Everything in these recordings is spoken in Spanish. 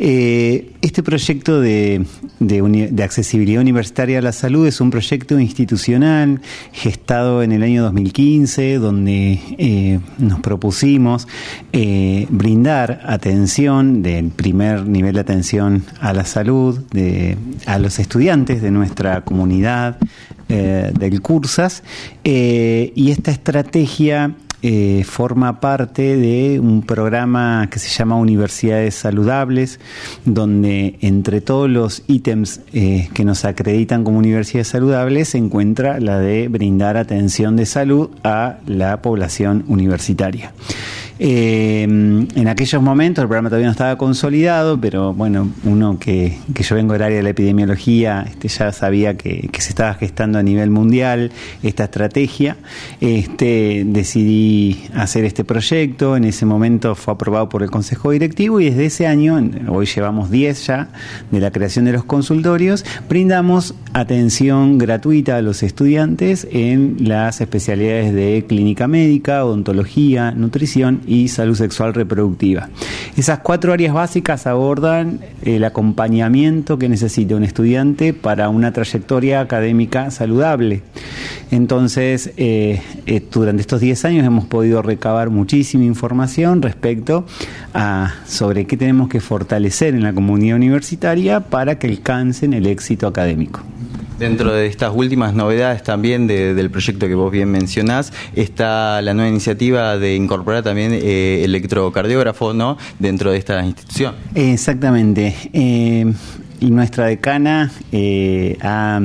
Eh, este proyecto de, accesibilidad universitaria a la salud es un proyecto institucional gestado en el año 2015, donde eh, nos propusimos eh, brindar atención del primer nivel de atención a la salud de, a los estudiantes de nuestra comunidad del Cursas y esta estrategia eh, forma parte de un programa que se llama Universidades Saludables, donde entre todos los ítems eh, que nos acreditan como universidades saludables se encuentra la de brindar atención de salud a la población universitaria. Eh, en aquellos momentos el programa todavía no estaba consolidado, pero bueno, uno que, que yo vengo del área de la epidemiología este, ya sabía que, se estaba gestando a nivel mundial esta estrategia. Este, decidí hacer este proyecto, en ese momento fue aprobado por el Consejo Directivo y desde ese año, hoy llevamos 10 ya, de la creación de los consultorios, brindamos atención gratuita a los estudiantes en las especialidades de clínica médica, odontología, nutrición y salud sexual reproductiva. Esas cuatro áreas básicas abordan el acompañamiento que necesita un estudiante para una trayectoria académica saludable. Entonces, eh, eh, durante estos 10 años hemos podido recabar muchísima información respecto a sobre qué tenemos que fortalecer en la comunidad universitaria para que alcancen el éxito académico. Dentro de estas últimas novedades también del proyecto que vos bien mencionás, está la nueva iniciativa de incorporar también eh, electrocardiógrafo ¿no? dentro de esta institución. Exactamente. Eh, y nuestra decana eh, ha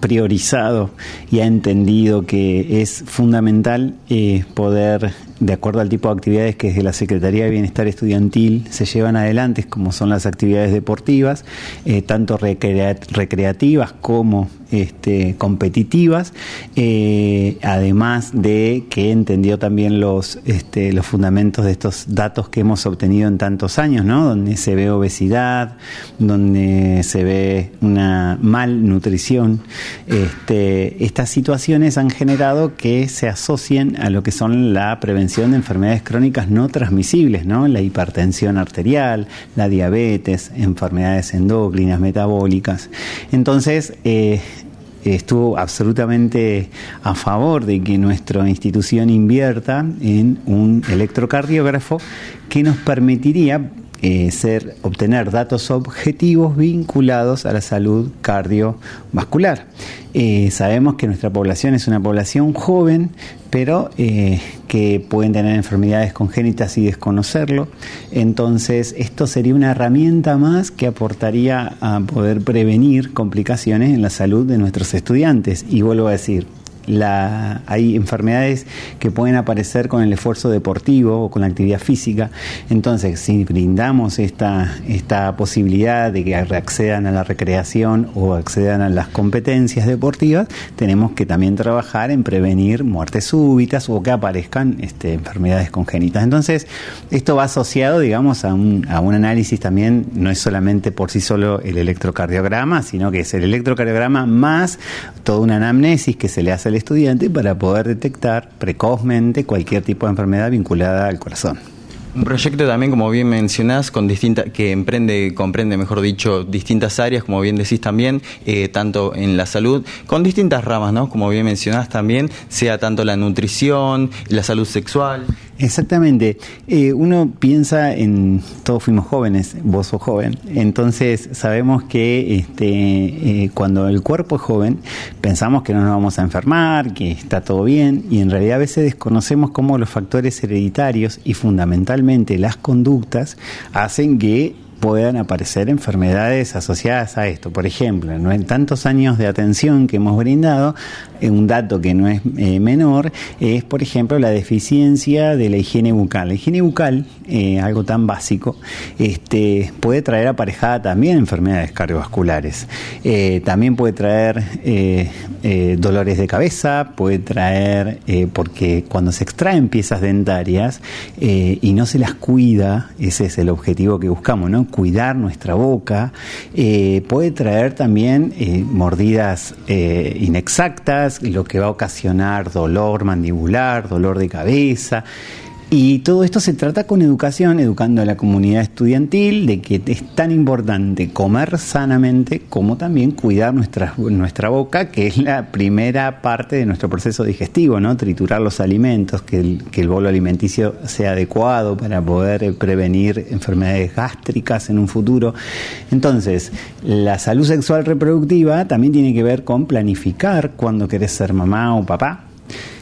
priorizado y ha entendido que es fundamental eh, poder, de acuerdo al tipo de actividades que desde la Secretaría de Bienestar Estudiantil se llevan adelante, como son las actividades deportivas, eh, tanto recreativas como este, competitivas, eh, además de que entendió también los, este, los fundamentos de estos datos que hemos obtenido en tantos años, ¿no? donde se ve obesidad, donde se ve una malnutrición. Este, estas situaciones han generado que se asocien a lo que son la prevención de enfermedades crónicas no transmisibles, ¿no? la hipertensión arterial, la diabetes, enfermedades endocrinas, metabólicas. Entonces, eh, estuvo absolutamente a favor de que nuestra institución invierta en un electrocardiógrafo que nos permitiría eh, ser, obtener datos objetivos vinculados a la salud cardiovascular. Eh, sabemos que nuestra población es una población joven, pero eh, que pueden tener enfermedades congénitas y desconocerlo. Entonces, esto sería una herramienta más que aportaría a poder prevenir complicaciones en la salud de nuestros estudiantes. Y vuelvo a decir, hay enfermedades que pueden aparecer con el esfuerzo deportivo o con la actividad física. Entonces, si brindamos esta, esta posibilidad de que accedan a la recreación o accedan a las competencias deportivas, tenemos que también trabajar en prevenir muertes súbitas o que aparezcan este, enfermedades congénitas. Entonces, esto va asociado, digamos, a un, a un análisis también, no es solamente por sí solo el electrocardiograma, sino que es el electrocardiograma más toda una anamnesis que se le hace al estudiante para poder detectar precozmente cualquier tipo de enfermedad vinculada al corazón. Un proyecto también, como bien mencionás, con distinta, que emprende, comprende, mejor dicho, distintas áreas, como bien decís también, eh, tanto en la salud, con distintas ramas, ¿no? Como bien mencionás también, sea tanto la nutrición, la salud sexual. Exactamente. Eh, uno piensa en, todos fuimos jóvenes, vos sos joven, entonces sabemos que este, eh, cuando el cuerpo es joven, pensamos que no nos vamos a enfermar, que está todo bien, y en realidad a veces desconocemos cómo los factores hereditarios y fundamentalmente las conductas hacen que puedan aparecer enfermedades asociadas a esto. Por ejemplo, en tantos años de atención que hemos brindado, eh, un dato que no es eh, menor es, por ejemplo, la deficiencia de la higiene bucal. La higiene bucal, eh, algo tan básico, este, puede traer aparejada también enfermedades cardiovasculares. también puede traer dolores de cabeza, puede traer, porque cuando se extraen piezas dentarias y no se las cuida, ese es el objetivo que buscamos, ¿no? Cuidar nuestra boca, puede traer también mordidas inexactas, lo que va a ocasionar dolor mandibular, dolor de cabeza. Y todo esto se trata con educación, educando a la comunidad estudiantil de que es tan importante comer sanamente como también cuidar nuestra, nuestra boca, que es la primera parte de nuestro proceso digestivo, ¿no? Triturar los alimentos, que el, que el bolo alimenticio sea adecuado para poder prevenir enfermedades gástricas en un futuro. Entonces, la salud sexual reproductiva también tiene que ver con planificar cuando querés ser mamá o papá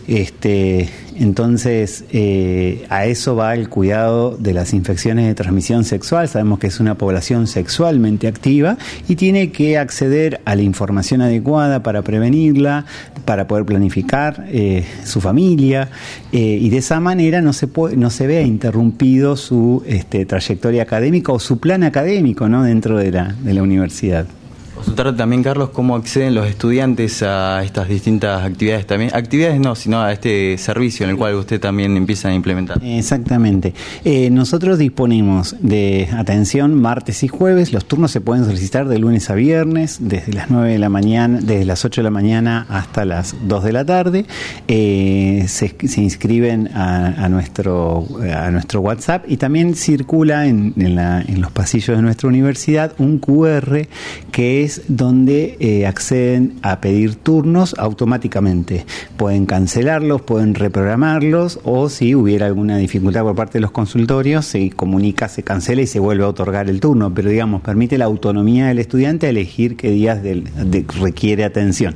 este, entonces, eh, a eso va el cuidado de las infecciones de transmisión sexual. Sabemos que es una población sexualmente activa y tiene que acceder a la información adecuada para prevenirla, para poder planificar eh, su familia eh, y de esa manera no se, puede, no se vea interrumpido su este, trayectoria académica o su plan académico ¿no? dentro de la, de la universidad. Consultar también, Carlos, cómo acceden los estudiantes a estas distintas actividades también. Actividades no, sino a este servicio en el cual usted también empieza a implementar. Exactamente. Eh, nosotros disponemos de atención martes y jueves. Los turnos se pueden solicitar de lunes a viernes, desde las 9 de la mañana, desde las 8 de la mañana hasta las 2 de la tarde. Eh, se, inscriben a, nuestro, a nuestro WhatsApp y también circula en, en los pasillos de nuestra universidad un QR que es donde eh, acceden a pedir turnos automáticamente. Pueden cancelarlos, pueden reprogramarlos o si hubiera alguna dificultad por parte de los consultorios, se comunica, se cancela y se vuelve a otorgar el turno. Pero digamos, permite la autonomía del estudiante a elegir qué días requiere atención.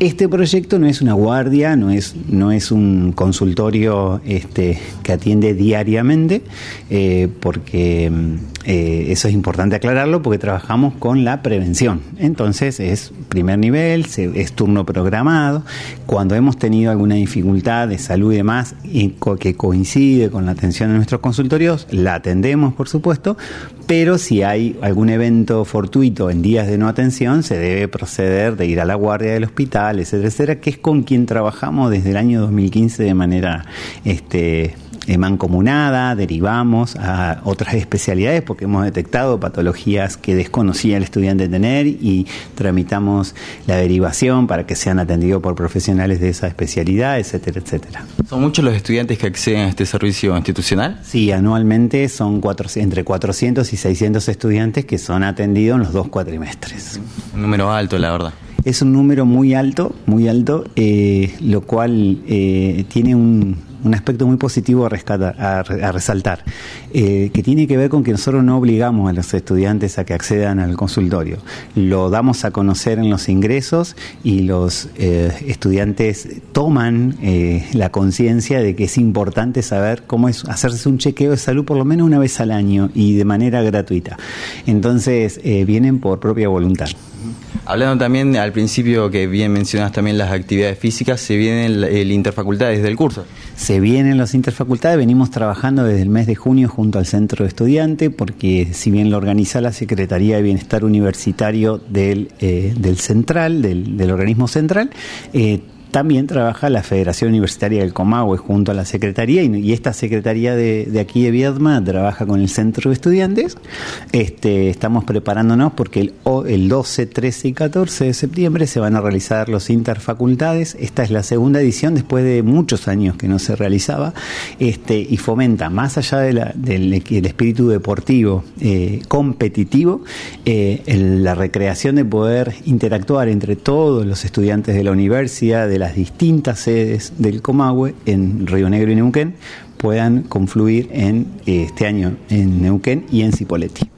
Este proyecto no es una guardia, no es, no es un consultorio este, que atiende diariamente, eh, porque eh, eso es importante aclararlo, porque trabajamos con la prevención. Entonces es primer nivel, es turno programado. Cuando hemos tenido alguna dificultad de salud y demás que coincide con la atención de nuestros consultorios, la atendemos, por supuesto, pero si hay algún evento fortuito en días de no atención, se debe proceder de ir a la guardia del hospital, etcétera, etcétera, que es con quien trabajamos desde el año 2015 de manera este, mancomunada, derivamos a otras especialidades porque hemos detectado patologías que desconocía el estudiante tener y tramitamos la derivación para que sean atendidos por profesionales de esa especialidad, etcétera, etcétera. ¿Son muchos los estudiantes que acceden a este servicio institucional? Sí, anualmente son cuatro, entre 400 y 600 estudiantes que son atendidos en los dos cuatrimestres. Un número alto, la verdad es un número muy alto, muy alto, eh, lo cual eh, tiene un, un aspecto muy positivo a, rescatar, a, resaltar, eh, que tiene que ver con que nosotros no obligamos a los estudiantes a que accedan al consultorio. Lo damos a conocer en los ingresos y los eh, estudiantes toman eh, la conciencia de que es importante saber cómo es hacerse un chequeo de salud por lo menos una vez al año y de manera gratuita. Entonces, vienen por propia voluntad. Hablando también al principio que bien mencionas también las actividades físicas, se viene el, el interfacultad desde el curso. Se vienen los interfacultades, venimos trabajando desde el mes de junio junto al centro de estudiante, porque si bien lo organiza la Secretaría de Bienestar Universitario del, eh, del Central, del, del organismo central, eh, también trabaja la Federación Universitaria del Comahue junto a la Secretaría y, esta Secretaría de, aquí de Viedma trabaja con el Centro de Estudiantes. Este, estamos preparándonos porque el, el 12, 13 y 14 de septiembre se van a realizar los interfacultades. Esta es la segunda edición después de muchos años que no se realizaba este, y fomenta, más allá de del, espíritu deportivo eh, competitivo, eh, la recreación de poder interactuar entre todos los estudiantes de la universidad, las distintas sedes del Comahue en Río Negro y Neuquén puedan confluir en este año en Neuquén y en Cipolletti.